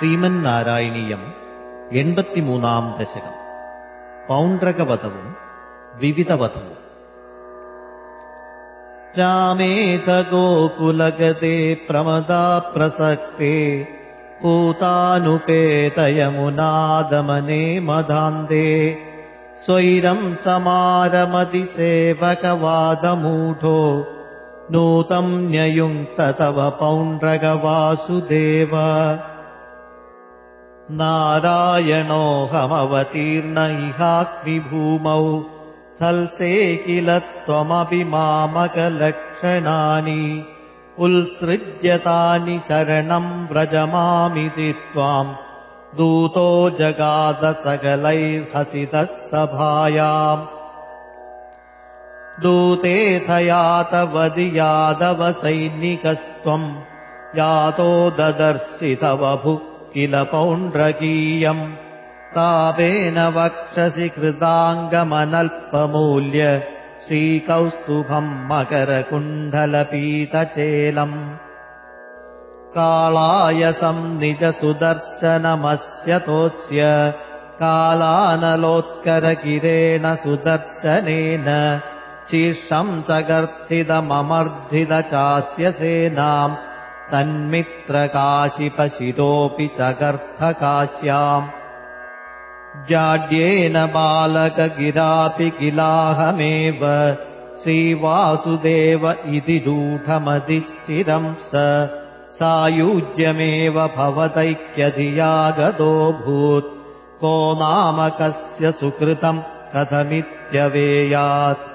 ശ്രീമന്നാരായണീയം എൺപത്തിമൂന്നാം ദശകം പൗണ്ഡ്രകവധവും വിവിധവധവും രാമേത ഗോകുലഗതേ പ്രമദാ പ്രസക്തേ पूतानुपेतयमुनादमने मदान्ते स्वैरम् समारमति सेवकवादमूढो नूतम् न्ययुङ्क्त तव पौण्ड्रगवासुदेव नारायणोऽहमवतीर्ण इहास्मि भूमौ थल्से किल त्वमपि मामकलक्षणानि उल्सृज्यतानि शरणम् व्रजमामिति त्वाम् दूतो जगादसकलैर्हसितः सभायाम् दूतेऽथ यातवदि यादवसैनिकस्त्वम् यातो ददर्शि तव भुः किल पौण्ड्रकीयम् तापेन वक्षसि कृताङ्गमनल्पमूल्य श्रीकौस्तुभम् मकरकुण्डलपीतचेलम्। कालायसम् निजसुदर्शनमस्यतोऽस्य कालानलोत्करगिरेण सुदर्शनेन शीर्षम् चगर्थितममर्धित सेनाम् तन्मित्रकाशिपशिरोऽपि चगर्थकाश्याम्। जाड्येन बालकगिरापि किलाहमेव। श्रीवासुदेव इति रूढमधिश्चिरम् स। सायुज्यमेव भवतैक्यधियागतोऽभूत् को नाम कस्य सुकृतम् कथमित्यवेयात्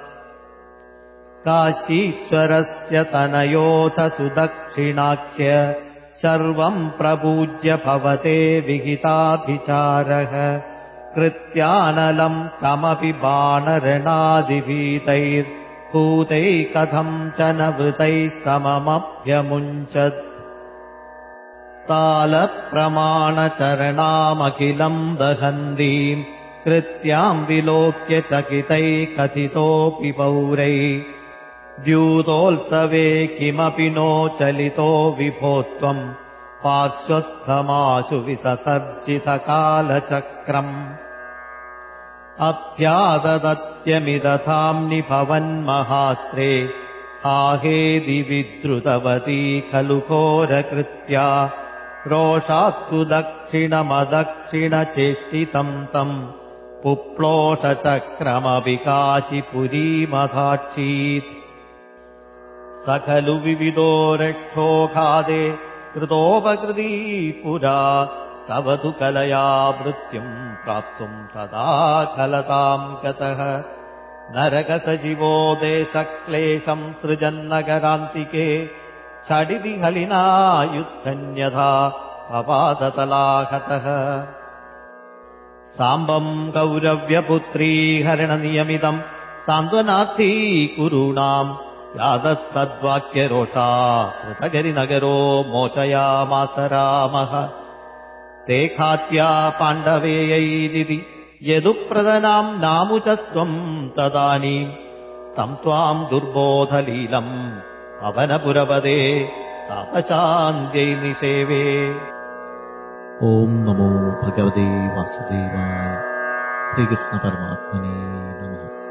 काशीश्वरस्य तनयोथ सुदक्षिणाख्य सर्वम् प्रपूज्य भवते विहिताभिचारः। कृत्यानलम् कमपि बाणरणादिभीतैर्भूतैः कथम् च न वृतैः सममभ्यमुञ्चत्। तालप्रमाणचरणामखिलम् दहन्तीम् कृत्याम् विलोक्य चकितैः कथितोऽपि पौरैः द्यूतोत्सवे किमपि नो चलितो विभो त्वम् पार्श्वस्थमाशु विससर्जितकालचक्रम्। अभ्याददत्यमिदथाम्नि भवन्महास्त्रे आहेदि विद्रुतवती खलु घोरकृत्या। रोषात्सु दक्षिणमदक्षिणचेष्टितम् तम् पुप्लोषचक्रमविकाशिपुरीमधाक्षीत् स खलु विविधो रक्षोघादे कृतोपकृती पुरा। तव तु कलया मृत्युम् प्राप्तुम् तदा खलताम् गतः। नरकसजीवो देशक्लेशम् सृजन्नगरान्तिके षडिति हलिना युद्धन्यथा पपादतलाहतः साम्बम् कौरव्यपुत्री हरणनियमितम् सान्त्वनार्थी कुरूणाम् यादस्तद्वाक्यरोषा कृतगरिनगरो मोचयामास रामः। ते खात्या पाण्डवेयैरिति यदुप्रदनाम् नामुचस्त्वम् तदानीम् तम् त्वाम् दुर्बोधलीलम् पवनपुरपदे तापशान्त्यै निषेवे। ॐ नमो भगवते वासुदेवाय श्रीकृष्णपरमात्मने नमः